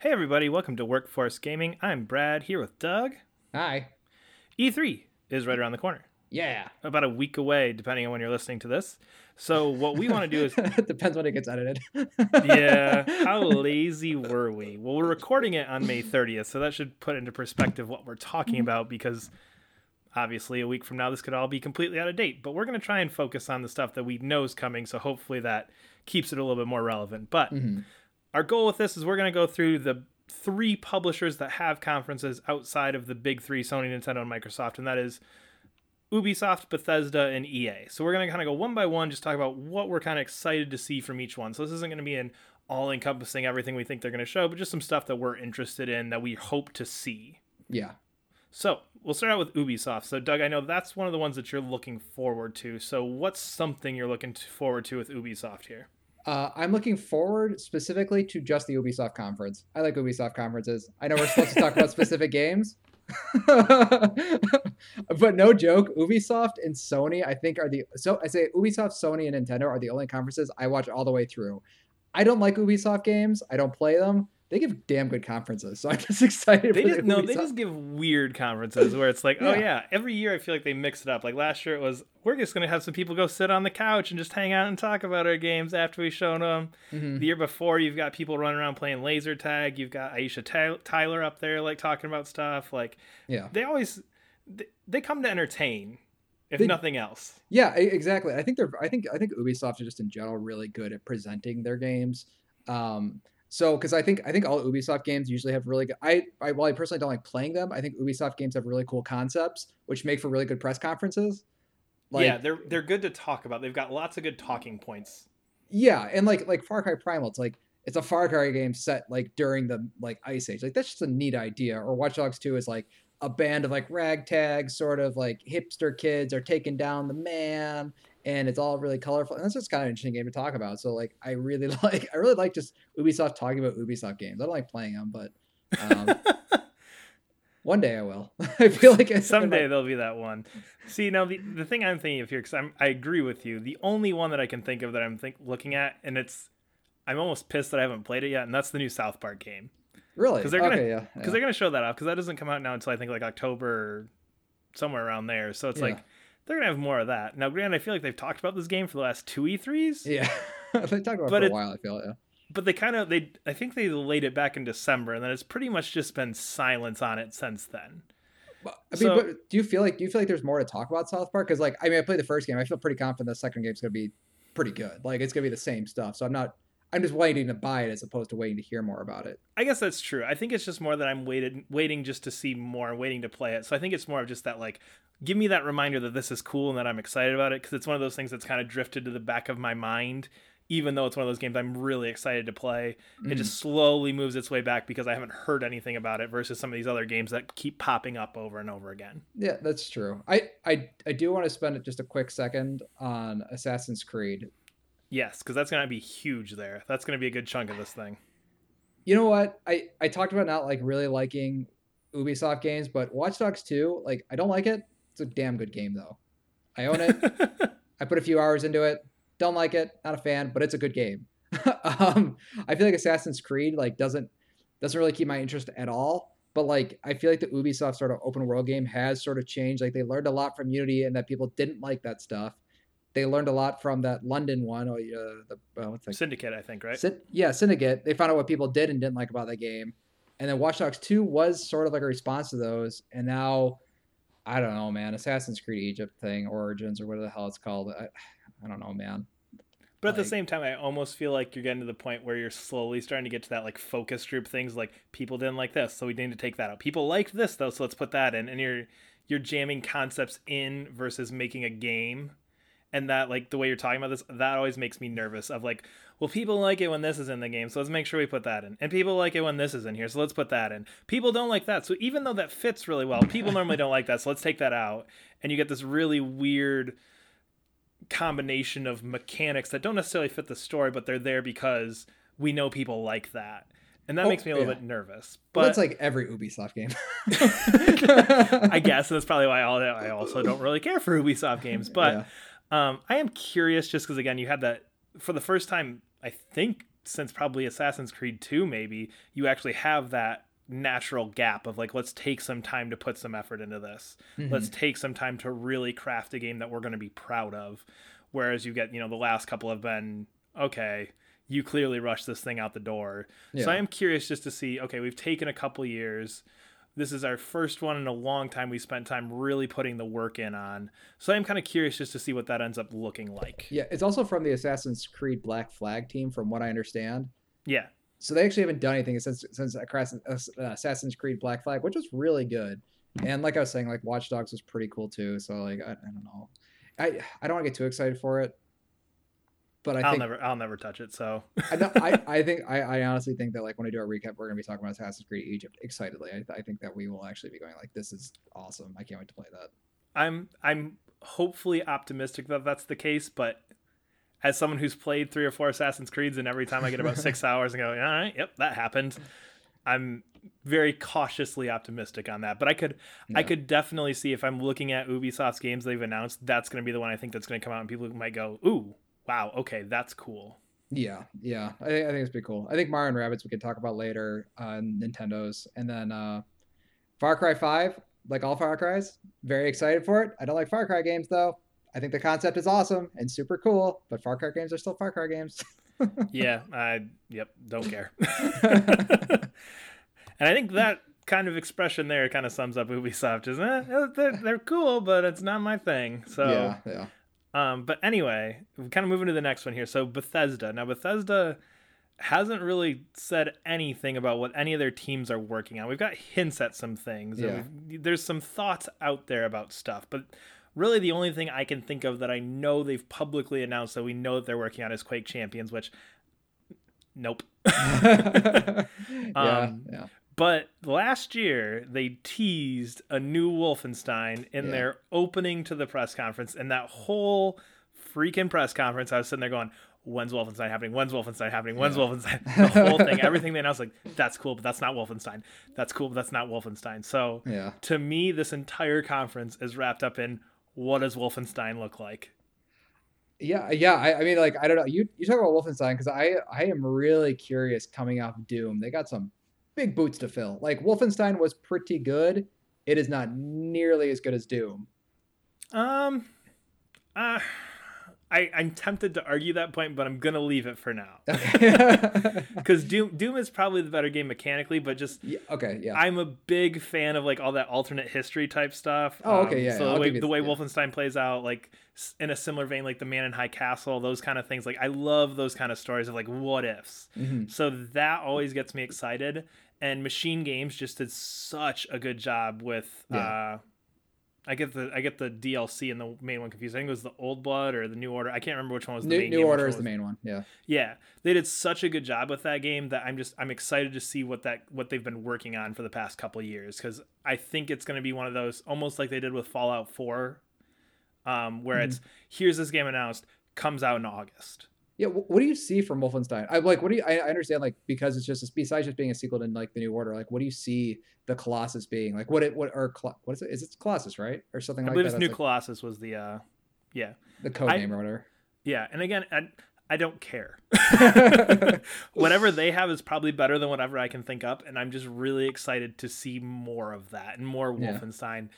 Hey, everybody, welcome to Workforce Gaming. I'm Brad here with Doug. Hi. E3 is right around the corner, Yeah. about a week away, depending on when you're listening to this. So, what we want to do is Depends when it gets edited. yeah, how lazy were we? Well, we're recording it on May 30th, so that should put into perspective what we're talking about because obviously a week from now this could all be completely out of date. But we're going to try and focus on the stuff that we know is coming, so hopefully that keeps it a little bit more relevant. But Mhm. Our goal with this is we're going to go through the three publishers that have conferences outside of the big three Sony, Nintendo, and Microsoft, and that is Ubisoft, Bethesda, and EA. So we're going to kind of go one by one, just talk about what we're kind of excited to see from each one. So this isn't going to be an all encompassing everything we think they're going to show, but just some stuff that we're interested in that we hope to see. Yeah. So we'll start out with Ubisoft. So Doug, I know that's one of the ones that you're looking forward to. So what's something you're looking forward to with Ubisoft here? Uh, I'm looking forward specifically to just the Ubisoft conference. I like Ubisoft conferences. I know we're supposed to talk about specific games. but no joke, Ubisoft and Sony, I think, are the so I say Ubisoft, Sony, and Nintendo are the only conferences I watch all the way through. I don't like Ubisoft games. I don't play them. They give damn good conferences, so I'm just excited. They for just no, they Ubisoft- just give weird conferences where it's like, oh Yeah. yeah, every year I feel like they mix it up. Like last year it was we're just gonna have some people go sit on the couch and just hang out and talk about our games after we shown them. Mhm. The year before you've got people running around playing laser tag. You've got Aisha Tyler up there like talking about stuff. Like Yeah. they always they, they come to entertain, if They- nothing else. Yeah, exactly. I think they're. I think I think Ubisoft are just in general really good at presenting their games. Um, so because I think I think all Ubisoft games usually have really good. I, I while I personally don't like playing them, I think Ubisoft games have really cool concepts, which make for really good press conferences. yeah, they're they're good to talk about. They've got lots of good talking points. yeah, and like like Far Cry Primal, it's like it's a Far Cry game set like during the like Ice Age. Like that's just a neat idea. Or Watch Dogs Two is like a band of like ragtag sort of like hipster kids are taking down the man, and it's all really colorful. And that's just kind of an interesting game to talk about. So like I really like I really like just Ubisoft talking about Ubisoft games. I don't like playing them, but um, one day I will. I feel like it's Someday there'll be that one. See, now the, the thing I'm thinking of here, because I'm I agree with you. The only one that I can think of that I'm think looking at, and it's I'm almost pissed that I haven't played it yet, and that's the new South Park game. really 'Cause they're gonna- okay, yeah, Because yeah. they're gonna show that off, because that doesn't come out now until I think like October, or somewhere around there. So it's Yeah. like they're gonna have more of that. Now, granted, I feel like they've talked about this game for the last two E3s, yeah. they talked about it for it- a while. I feel yeah. but they kind of they I think they laid it back in December, and then it's pretty much just been silence on it since then. But, I mean, So- but do you feel like do you feel like there's more to talk about South Park? Because like, I mean, I played the first game. I feel pretty confident the second game's gonna be pretty good. Like, it's gonna be the same stuff. So I'm not. I'm just waiting to buy it as opposed to waiting to hear more about it. I guess that's true. I think it's just more that I'm waited waiting just to see more, waiting to play it. So I think it's more of just that like give me that reminder that this is cool and that I'm excited about it because it's one of those things that's kind of drifted to the back of my mind even though it's one of those games I'm really excited to play. It Mm. just slowly moves its way back because I haven't heard anything about it versus some of these other games that keep popping up over and over again. Yeah, that's true. I I I do want to spend just a quick second on Assassin's Creed. Yes, because that's going to be huge there. That's going to be a good chunk of this thing. You know what? I I talked about not like really liking Ubisoft games, but Watch Dogs 2, like I don't like it. It's a damn good game though. I own it. I put a few hours into it. Don't like it. Not a fan, but it's a good game. um, I feel like Assassin's Creed like doesn't doesn't really keep my interest at all. But like I feel like the Ubisoft sort of open world game has sort of changed. Like they learned a lot from Unity and that people didn't like that stuff. They learned a lot from that London one or uh, the uh, what's that? Syndicate, I think, right? Yeah, Syndicate. They found out what people did and didn't like about that game. And then Watch Dogs 2 was sort of like a response to those. And now, I don't know, man. Assassin's Creed Egypt thing, Origins, or whatever the hell it's called. I, I don't know, man. But at the same time, I almost feel like you're getting to the point where you're slowly starting to get to that like focus group things. Like people didn't like this, so we need to take that out. People liked this though, so let's put that in. And you're you're jamming concepts in versus making a game. And that like the way you're talking about this, that always makes me nervous. Of like, well, people like it when this is in the game, so let's make sure we put that in. And people like it when this is in here, so let's put that in. People don't like that, so even though that fits really well, people normally don't like that, so let's take that out. And you get this really weird combination of mechanics that don't necessarily fit the story, but they're there because we know people like that. And that Oh, makes me a little oh, yeah. bit nervous. But But that's like every Ubisoft game. I guess that's probably why I also don't really care for Ubisoft games. But Yeah. Um, I am curious just because, again, you had that for the first time, I think, since probably Assassin's Creed 2 maybe, you actually have that natural gap of like let's take some time to put some effort into this. Mm-hmm. Let's take some time to really craft a game that we're going to be proud of. Whereas you get, you know, the last couple have been okay, you clearly rushed this thing out the door. Yeah. So I am curious just to see, okay, we've taken a couple years this is our first one in a long time we spent time really putting the work in on. So I'm kind of curious just to see what that ends up looking like. Yeah, it's also from the Assassin's Creed Black Flag team, from what I understand. Yeah. So they actually haven't done anything since since uh, Assassin's Creed Black Flag, which was really good. And like I was saying, like Watch Dogs was pretty cool too. So like I, I don't know, I I don't want to get too excited for it but I will think, never I'll never touch it. So I, I, I think I, I honestly think that like when I do our recap, we're gonna be talking about Assassin's Creed Egypt excitedly. I, I think that we will actually be going like this is awesome. I can't wait to play that. I'm I'm hopefully optimistic that that's the case, but as someone who's played three or four Assassin's Creeds and every time I get about six hours and go, all right, yep, that happened. I'm very cautiously optimistic on that. But I could yeah. I could definitely see if I'm looking at Ubisoft's games they've announced, that's gonna be the one I think that's gonna come out and people might go, ooh, wow, okay, that's cool. Yeah, yeah, I, I think it's pretty cool. I think Mario and Rabbids we could talk about later on Nintendo's, and then uh, Far Cry Five, like all Far Cries, very excited for it. I don't like Far Cry games though. I think the concept is awesome and super cool, but Far Cry games are still Far Cry games. yeah, I yep, don't care. and I think that kind of expression there kind of sums up Ubisoft, isn't it? They're, they're cool, but it's not my thing. So yeah, yeah. Um, but anyway, kind of moving to the next one here. So Bethesda. Now Bethesda hasn't really said anything about what any of their teams are working on. We've got hints at some things. Yeah. There's some thoughts out there about stuff, but really the only thing I can think of that I know they've publicly announced that we know that they're working on is Quake Champions, which nope. yeah, um, yeah. But last year they teased a new Wolfenstein in yeah. their opening to the press conference, and that whole freaking press conference, I was sitting there going, "When's Wolfenstein happening? When's Wolfenstein happening? When's yeah. Wolfenstein?" The whole thing, everything they announced, like that's cool, but that's not Wolfenstein. That's cool, but that's not Wolfenstein. So yeah. to me, this entire conference is wrapped up in what does Wolfenstein look like? Yeah, yeah. I, I mean, like, I don't know. You you talk about Wolfenstein because I I am really curious coming off Doom. They got some big boots to fill. Like Wolfenstein was pretty good. It is not nearly as good as Doom. Um, uh, I I'm tempted to argue that point, but I'm gonna leave it for now. Because Doom Doom is probably the better game mechanically, but just yeah, okay, yeah. I'm a big fan of like all that alternate history type stuff. Oh, okay, um, yeah. So the way the way yeah. Wolfenstein plays out, like in a similar vein, like the Man in High Castle, those kind of things. Like I love those kind of stories of like what ifs. Mm-hmm. So that always gets me excited and Machine Games just did such a good job with. Yeah. Uh, I get the I get the DLC and the main one confused. I think it was the Old Blood or the New Order. I can't remember which one was the New, main. New Order is the main one. Yeah. Yeah, they did such a good job with that game that I'm just I'm excited to see what that what they've been working on for the past couple years because I think it's going to be one of those almost like they did with Fallout Four, um, where mm-hmm. it's here's this game announced comes out in August. Yeah, what do you see from Wolfenstein? I like what do you? I, understand like because it's just besides just being a sequel to like the New Order. Like, what do you see the Colossus being? Like, what it what or what is it? Is it Colossus right or something I like believe that? It's New like, Colossus was the uh, yeah the code I, name or whatever. Yeah, and again, I, I don't care. whatever they have is probably better than whatever I can think up, and I'm just really excited to see more of that and more Wolfenstein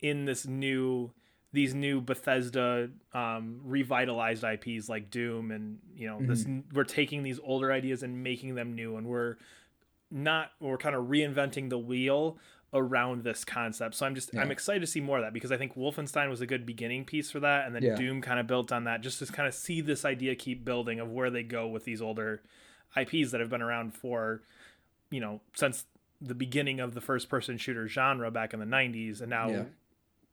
yeah. in this new these new Bethesda um, revitalized IPs like Doom and you know mm-hmm. this we're taking these older ideas and making them new and we're not we're kind of reinventing the wheel around this concept. So I'm just yeah. I'm excited to see more of that because I think Wolfenstein was a good beginning piece for that and then yeah. Doom kind of built on that just to kind of see this idea keep building of where they go with these older IPs that have been around for you know since the beginning of the first person shooter genre back in the 90s and now yeah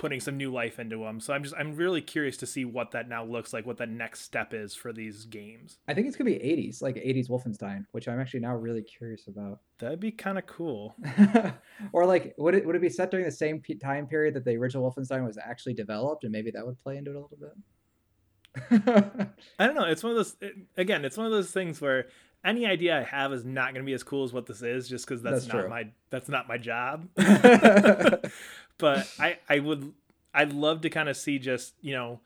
putting some new life into them. So I'm just I'm really curious to see what that now looks like, what that next step is for these games. I think it's gonna be 80s, like 80s Wolfenstein, which I'm actually now really curious about. That'd be kind of cool. or like, would it would it be set during the same time period that the original Wolfenstein was actually developed, and maybe that would play into it a little bit. I don't know. It's one of those. It, again, it's one of those things where any idea I have is not going to be as cool as what this is, just because that's, that's, not true. my that's not my job. but I I would I'd love to kind of see just you know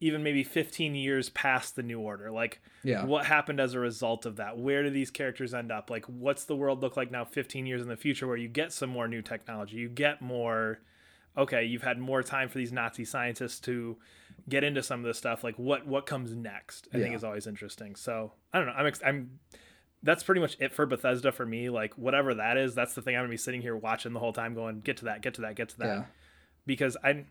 even maybe 15 years past the new order like Yeah. what happened as a result of that where do these characters end up like what's the world look like now 15 years in the future where you get some more new technology you get more okay you've had more time for these nazi scientists to get into some of this stuff like what what comes next i think is always interesting. So i don't know i'm ex- i'm that's pretty much it for bethesda for me like whatever that is that's the thing i'm gonna be sitting here watching the whole time going get to that get to that get to that. Yeah. because i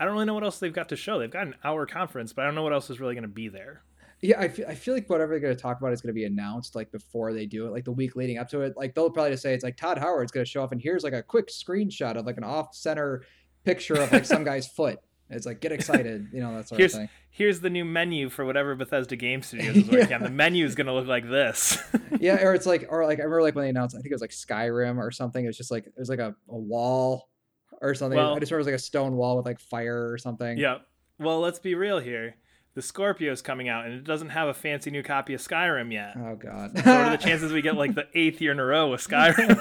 i don't really know what else they've got to show. They've got an hour conference but i don't know what else is really gonna be there. Yeah, I feel, I feel like whatever they're going to talk about is going to be announced like before they do it, like the week leading up to it. Like they'll probably just say it's like Todd Howard's going to show up, and here's like a quick screenshot of like an off-center picture of like some guy's foot. It's like get excited, you know that sort Here's- of thing. here's the new menu for whatever Bethesda Game Studios is working on. The menu is going to look like this. Yeah, or it's like, or like I remember like when they announced, I think it was like Skyrim or something. It was just like it was like a, a wall or something. Well- I just remember it was like a stone wall with like fire or something. yeah. Well, let's be real here. The Scorpio's coming out, and it doesn't have a fancy new copy of Skyrim yet. Oh god. So what are the chances we get like the eighth year in a row with Skyrim?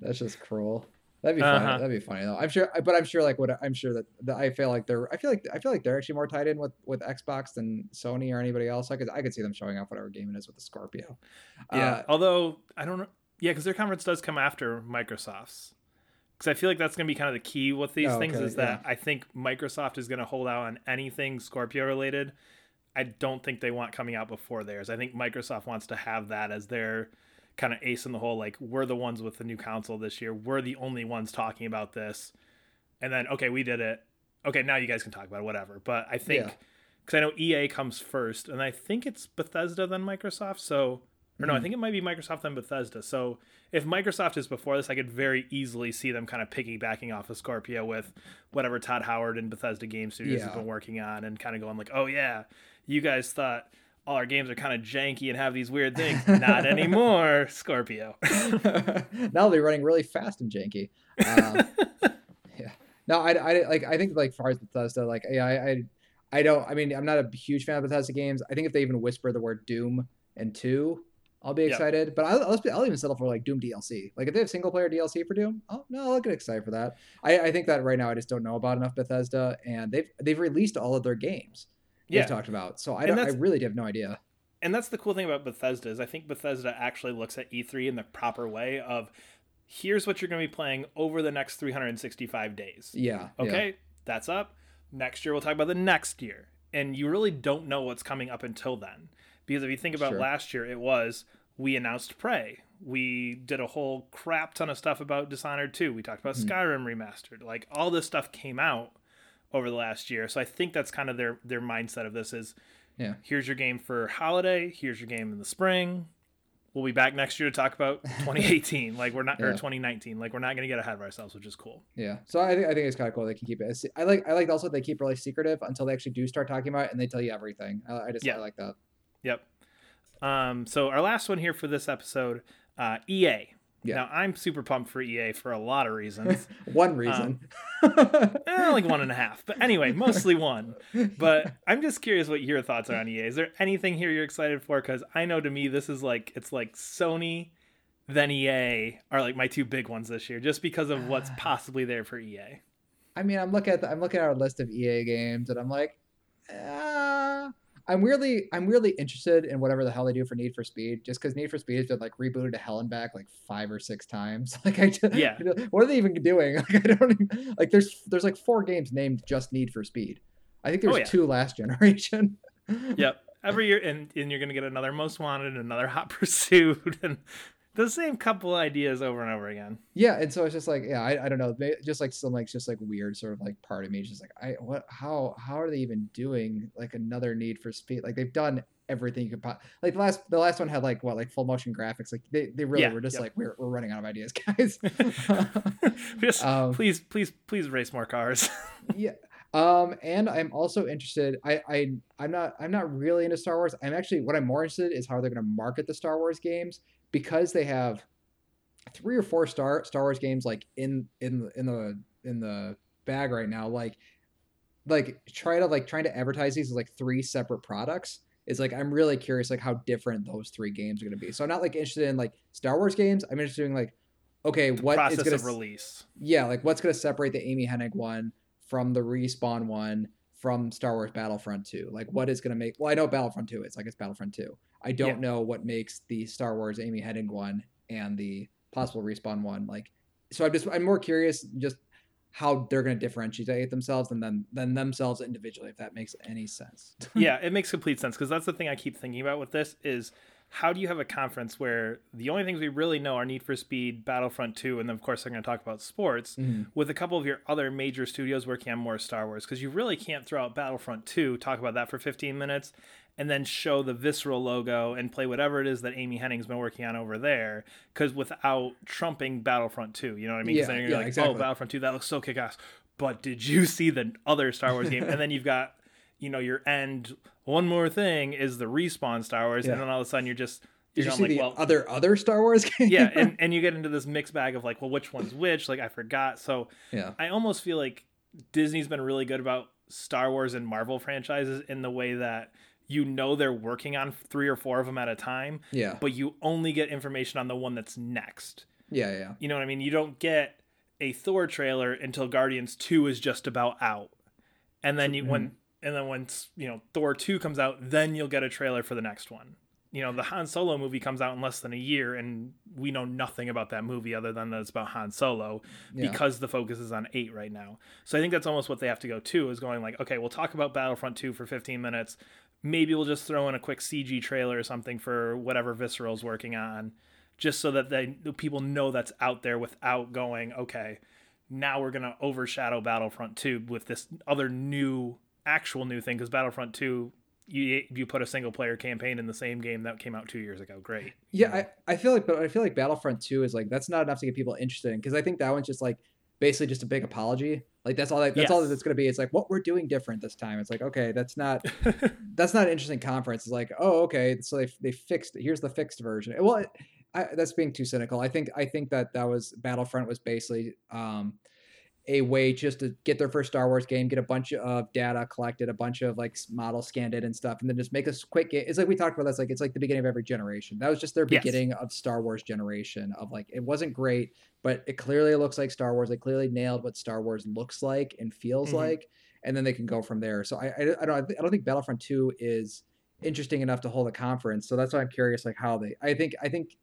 That's just cruel. That'd be funny. Uh-huh. That'd be funny though. I'm sure, but I'm sure like what I'm sure that, that I feel like they're. I feel like I feel like they're actually more tied in with with Xbox than Sony or anybody else. I could I could see them showing off whatever game it is with the Scorpio. yeah. Uh, Although I don't know. Yeah, because their conference does come after Microsoft's. Because I feel like that's going to be kind of the key with these Oh, things okay, is that I think Microsoft is going to hold out on anything Scorpio related. I don't think they want coming out before theirs. I think Microsoft wants to have that as their kind of ace in the hole. Like we're the ones with the new console this year. We're the only ones talking about this. And then okay, we did it. Okay, now you guys can talk about it, whatever. But I think Yeah. because I know EA comes first, and I think it's Bethesda then Microsoft. So or no, I Mhm. think it might be Microsoft then Bethesda. So if Microsoft is before this, I could very easily see them kind of piggybacking off of Scorpio with whatever Todd Howard and Bethesda Game Studios has Yeah. been working on, and kind of going like, oh yeah, you guys thought all our games are kind of janky and have these weird things. Not anymore, Scorpio. now they're running really fast and janky. Um, yeah. No, I, I like I think like far as Bethesda, like yeah, I, I I don't. I mean, I'm not a huge fan of Bethesda games. I think if they even whisper the word Doom and two, I'll be excited. But I'll, I'll, I'll even settle for like Doom DLC. Like if they have single player DLC for Doom, oh no, I'll get excited for that. I, I think that right now I just don't know about enough Bethesda, and they've they've released all of their games. Yeah. talked about. So I. I really have no idea. and that's the cool thing about Bethesda is I think Bethesda actually looks at E3 in the proper way of here's what you're going to be playing over the next 365 days. Yeah. yeah. Okay, that's up. Next year we'll talk about the next year. And you really don't know what's coming up until then. Because if you think about Sure. last year, it was we announced Prey. We did a whole crap ton of stuff about Dishonored 2. We talked about Mhm. Skyrim remastered. Like all this stuff came out over the last year. So I think that's kind of their their mindset of this is Yeah. here's your game for holiday, here's your game in the spring. We'll be back next year to talk about 2018. like we're not or 2019. Like we're not going to get ahead of ourselves, which is cool. Yeah. So I think I think it's kind of cool. They can keep it. as- I like I like also they keep really secretive until they actually do start talking about it and they tell you everything. I, I just Yeah. I like that. Yep. Um, so our last one here for this episode, uh, EA. Yeah. Now I'm super pumped for EA for a lot of reasons. One reason. eh, like one and a half, but anyway, mostly one. But I'm just curious what your thoughts are on EA. Is there anything here you're excited for? Because I know to me this is like it's like Sony, then EA are like my two big ones this year, just because of what's possibly there for EA. I mean, I'm looking at the, I'm looking at our list of EA games and I'm like, uh, I'm weirdly I'm really interested in whatever the hell they do for Need for Speed, just because Need for Speed has been like rebooted to hell and back like five or six times. Like I just, Yeah. what are they even doing? Like I don't even, like there's there's like four games named just Need for Speed. I think there's Oh, yeah. two last generation. Yep. Every year, and, and you're gonna get another Most Wanted, and another Hot Pursuit, and the same couple ideas over and over again. Yeah, and so it's just like, yeah, I, I don't know, just like some like just like weird sort of like part of me just like, I what how how are they even doing like another Need for Speed? Like they've done everything you could po- like the last the last one had like what like full motion graphics. Like they, they really Yeah, were just yep. like we're we're running out of ideas, guys. Just um, please, please, please race more cars. yeah. Um, and I'm also interested. I, I I'm not I'm not really into Star Wars. I'm actually what I'm more interested in is how they're going to market the Star Wars games because they have three or four Star Star Wars games like in in the in the in the bag right now. Like like try to like trying to advertise these as like three separate products is like I'm really curious like how different those three games are going to be. So I'm not like interested in like Star Wars games. I'm interested in like okay, what is Process going of to release. yeah, like what's going to separate the Amy Hennig one from the respawn one from Star Wars Battlefront 2? Like what is going to make Well, I know Battlefront 2 is like it's Battlefront 2. I don't Yeah. know what makes the Star Wars Amy Hennig one and the possible respawn one like so I'm just I'm more curious just how they're going to differentiate themselves and then then themselves individually if that makes any sense. yeah, it makes complete sense because that's the thing I keep thinking about with this is how do you have a conference where the only things we really know are Need for Speed, Battlefront 2, and then of course they're going to talk about sports Mhm. with a couple of your other major studios working on more Star Wars because you really can't throw out Battlefront 2, talk about that for 15 minutes, and then show the visceral logo and play whatever it is that Amy Hennig's been working on over there because without trumping Battlefront 2, you know what I mean? Yeah, then you're yeah, like, oh, exactly. oh, Battlefront 2, that looks so kick ass. But did you see the other Star Wars game? and then you've got, you know, your end. One more thing is the respawn Star Wars, Yeah. and then all of a sudden you're just Did you're you see like, the well, other other Star Wars game? yeah, and and you get into this mixed bag of like, well, which one's which? Like I forgot. So yeah. I almost feel like Disney's been really good about Star Wars and Marvel franchises in the way that you know they're working on three or four of them at a time, Yeah. but you only get information on the one that's next. Yeah, yeah. You know what I mean? You don't get a Thor trailer until Guardians 2 is just about out. And then you when mm-hmm. and then once, you know, Thor 2 comes out, then you'll get a trailer for the next one. You know, the Han Solo movie comes out in less than a year and we know nothing about that movie other than that it's about Han Solo Yeah. because the focus is on 8 right now. So I think that's almost what they have to go to is going like, okay, we'll talk about Battlefront 2 for 15 minutes. Maybe we'll just throw in a quick CG trailer or something for whatever Visceral's working on just so that they the people know that's out there without going okay now we're going to overshadow battlefront 2 with this other new actual new thing because battlefront 2 you you put a single player campaign in the same game that came out two years ago great Yeah, I, I feel like, but I feel like Battlefront Two is like that's not enough to get people interested in because I think that one's just like basically just a big apology. Like that's all. That, that's all Yes. that it's going to be. It's like what we're doing different this time. It's like okay, that's not that's not an interesting conference. It's like oh okay, so they they fixed. Here's the fixed version. Well, it, I, that's being too cynical. I think I think that that was Battlefront was basically um, a way just to get their first Star Wars game, get a bunch of data collected, a bunch of like models scanned in and stuff, and then just make a quick game. It's like we talked about. That's like it's like the beginning of every generation. That was just their Yes. beginning of Star Wars generation. Of like it wasn't great, but it clearly looks like Star Wars. They clearly nailed what Star Wars looks like and feels Mhm. like, and then they can go from there. So I I, I don't I don't think Battlefront Two is interesting enough to hold a conference. So that's why I'm curious like how they. I think I think.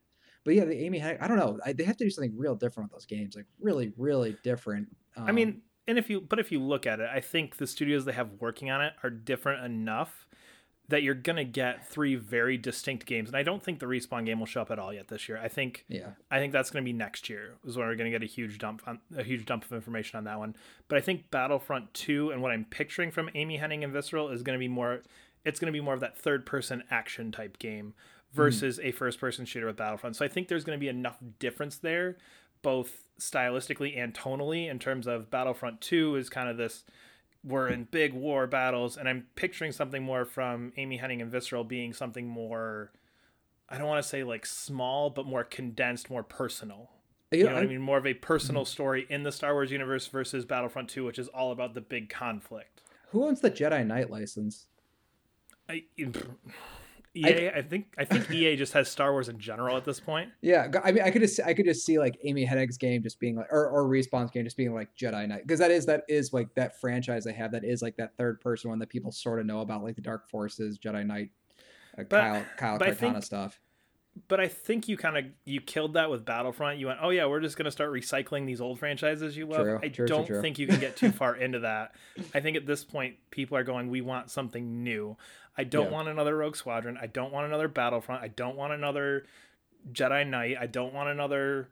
But yeah, the Amy, I don't know. I, they have to do something real different with those games, like really, really different. I Um, mean and if you but if you look at it i think the studios they have working on it are different enough that you're going to get three very distinct games and i don't think the respawn game will show up at all yet this year i think yeah, I think that's going to be next year is when we're going to get a huge dump on a huge dump of information on that one. But I think Battlefront 2 and what I'm picturing from Amy Hennig and Visceral is going to be more it's going to be more of that third person action type game versus a first person shooter with Battlefront. So I think there's going to be enough difference there both stylistically and tonally in terms of Battlefront 2 is kind of this we're in big war battles and I'm picturing something more from Amy Hennig and Visceral being something more I don't want to say like small, but more condensed, more personal. You know what I mean? More of a personal mm-hmm. story in the Star Wars universe versus Battlefront 2, which is all about the big conflict. Who owns the Jedi Knight license? I, EA, I think I think EA just has Star Wars in general at this point. Yeah, I mean, I could just I could just see like Amy Hennig's game just being like, or or Respawn's game just being like Jedi Knight, because that is that is like that franchise they have that is like that third person one that people sort of know about, like the Dark Forces, Jedi Knight, uh, But- Kyle Kyle but I think- stuff. But I think you kind of you killed that with Battlefront. You went, oh yeah, we're just gonna start recycling these old franchises you love. True, I true, don't true. think you can get too far into that. I think at this point people are going, we want something new. I don't Yeah. want another Rogue Squadron. I don't want another Battlefront. I don't want another Jedi Knight. I don't want another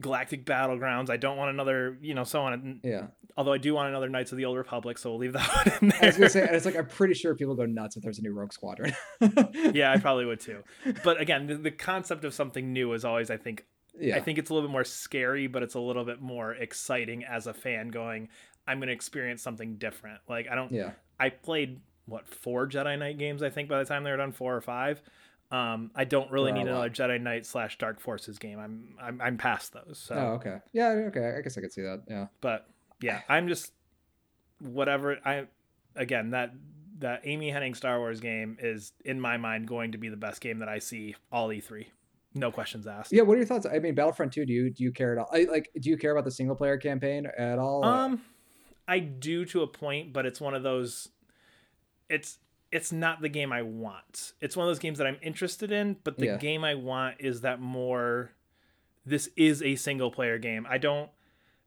Galactic Battlegrounds. I don't want another, you know, so on. Yeah, Although I do want another Knights of the Old Republic, so we'll leave that one in there. I was gonna say, and it's like I'm pretty sure people go nuts if there's a new Rogue Squadron. yeah, I probably would too. But again, the, the concept of something new is always, I think, yeah, I think it's a little bit more scary, but it's a little bit more exciting as a fan. Going, I'm going to experience something different. Like I don't. yeah. I played what four Jedi Knight games. I think by the time they were done, four or five. Um, I don't really are need another. Jedi Knight slash Dark Forces game. I'm I'm I'm past those. So, Oh, okay. Yeah, okay. I guess I could see that. Yeah. but yeah, I'm just whatever. I again that that Amy Hennig Star Wars game is in my mind going to be the best game that I see all E3. No questions asked. Yeah. What are your thoughts? I mean, Battlefront Two. Do you do you care at all? I, like, do you care about the single player campaign at all? Um, I do to a point, but it's one of those. It's it's not the game I want. It's one of those games that I'm interested in, but the Yeah. game I want is that more. This is a single player game. I don't.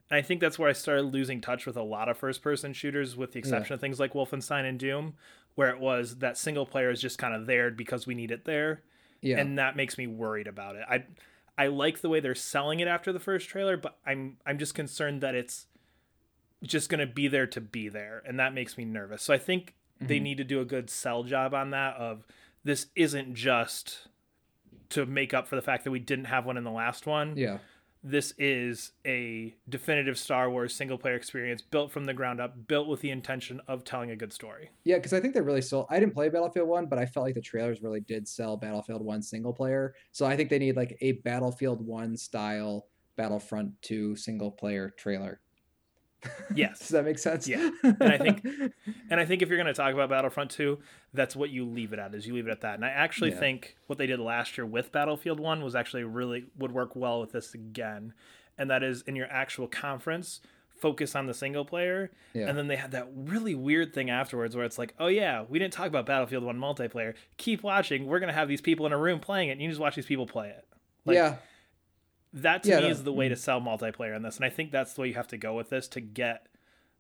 I think that's where I started losing touch with a lot of first person shooters, with the exception of things like Wolfenstein and Doom, where it was that single player is just kind of there because we need it there Yeah. and that makes me worried about it. I I like the way they're selling it after the first trailer, but I'm I'm just concerned that it's just going to be there to be there, and that makes me nervous. So I think they Mhm. need to do a good sell job on that. Of this isn't just to make up for the fact that we didn't have one in the last one. yeah. This is a definitive Star Wars single player experience built from the ground up, built with the intention of telling a good story. Yeah, because I think they really sold. I didn't play Battlefield One, but I felt like the trailers really did sell Battlefield One single player. So I think they need like a Battlefield One style Battlefront Two single player trailer. Does Yes. that make sense? Yeah. And I think- And I think if you're going to talk about Battlefront 2, that's what you leave it at. Is you leave it at that. And I actually Yeah. think what they did last year with Battlefield 1 was actually really would work well with this again. And that is in your actual conference, focus on the single player. yeah, And then they had that really weird thing afterwards where it's like, "Oh yeah, we didn't talk about Battlefield 1 multiplayer. Keep watching. We're going to have these people in a room playing it, and you just watch these people play it." Like, yeah, that to Yeah, me no, is the way mm. to sell multiplayer in this and i think that's the way you have to go with this to get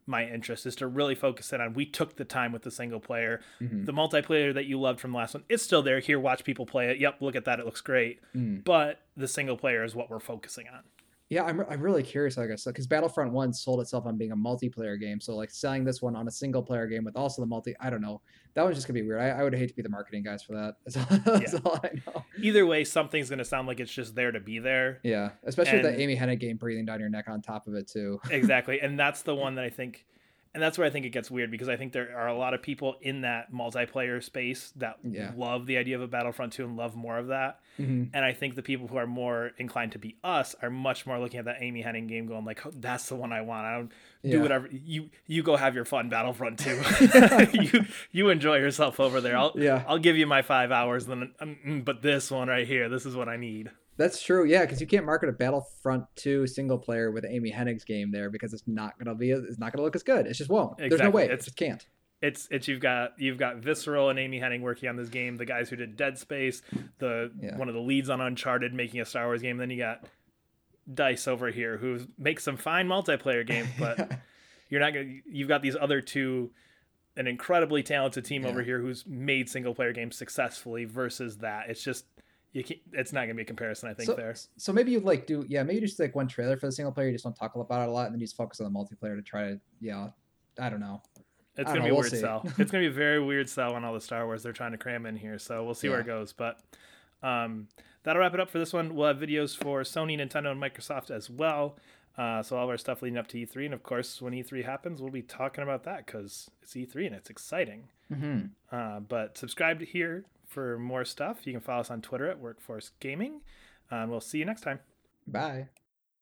my interest is to really focus in on we took the time with the single player mhm, the multiplayer that you loved from the last one it's still there here watch people play it yep look at that it looks great mm. but the single player is what we're focusing on yeah. I'm I'm really curious. I guess because Battlefront One sold itself on being a multiplayer game. So like selling this one on a single player game with also the multi. I don't know. That one's just gonna be weird. I, I would hate to be the marketing guys for that. That's all, that's Yeah. all I know. either way something's going to sound like it's just there to be there Yeah, especially with the Amy Hennig game breathing down your neck on top of it too. exactly and that's the one that i think and that's where i think it gets weird because i think there are a lot of people in that multiplayer space that Yeah. love the idea of a battlefront 2 and love more of that Mhm. And I think the people who are more inclined to be us are much more looking at that Amy Hennig game, going like, oh, "That's the one I want. I don't do whatever you you go have your fun Battlefront 2. you you enjoy yourself over there. I'll Yeah. I'll give you my five hours. Then, um, but this one right here, this is what I need. That's true. Yeah, because you can't market a Battlefront 2 single player with Amy Hennig's game there because it's not gonna be it's not gonna look as good. It just won't. There's no way. It's- it just can't. It's it's you've got you've got Visceral and Amy Hennig working on this game. The guys who did Dead Space, the Yeah. one of the leads on Uncharted making a Star Wars game. Then you got Dice over here who makes some fine multiplayer games, but you're not gonna you've got these other two an incredibly talented team over here who's made single player games successfully versus that it's just you can it's not gonna be a comparison i think so, there so maybe you like do yeah maybe just like one trailer for the single player. You just don't talk about it a lot, and then you just focus on the multiplayer to try to yeah. I don't know. it's gonna be a we'll weird see. sell it's gonna be a very weird sell on all the star wars they're trying to cram in here so we'll see where it goes but um that'll wrap it up for this one we'll have videos for sony nintendo and microsoft as well uh, so all of our stuff leading up to E3, and of course, when E3 happens, we'll be talking about that because it's E3 and it's exciting. Mm-hmm. Uh, but subscribe here for more stuff. You can follow us on Twitter at Workforce Gaming. And we'll see you next time. Bye.